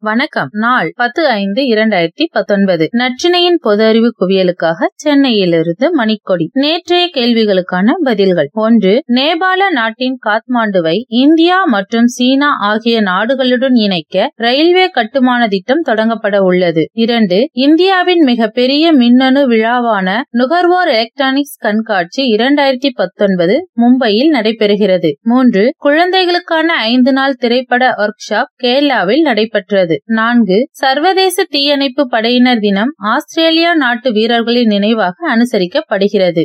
வணக்கம். நாள் பத்து ஐந்து இரண்டாயிரத்தி பத்தொன்பது. நற்றினையின் பொது அறிவு குவியலுக்காக சென்னையிலிருந்து மணிக்கொடி. நேற்றைய கேள்விகளுக்கான பதில்கள். ஒன்று நேபாள நாட்டின் காத்மாண்டுவை இந்தியா மற்றும் சீனா ஆகிய நாடுகளுடன் இணைக்க ரயில்வே கட்டுமான திட்டம் தொடங்கப்பட உள்ளது. இரண்டு இந்தியாவின் மிகப்பெரிய மின்னணு விழாவான நுகர்வோர் எலக்ட்ரானிக்ஸ் கண்காட்சி இரண்டாயிரத்தி பத்தொன்பது மும்பையில் நடைபெறுகிறது. மூன்று குழந்தைகளுக்கான ஐந்து நாள் திரைப்பட ஒர்க் ஷாப் கேரளாவில் நடைபெற்றது. உள்ளது நான்கு சர்வதேச தீயணைப்பு படையினர் தினம் ஆஸ்திரேலியா நாட்டு வீரர்களின் நினைவாக அனுசரிக்கப்படுகிறது.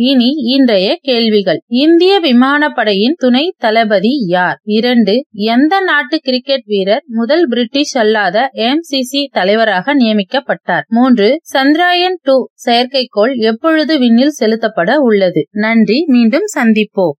இனி இன்றைய கேள்விகள். இந்திய விமானப்படையின் துணை தளபதி யார்? இரண்டு எந்த நாட்டு கிரிக்கெட் வீரர் முதல் பிரிட்டிஷ் அல்லாத எம்சிசி தலைவராக நியமிக்கப்பட்டார்? மூன்று சந்திராயன் டூ செயற்கைக்கோள் எப்பொழுது விண்ணில் செலுத்தப்பட உள்ளது? நன்றி மீண்டும் சந்திப்போம்.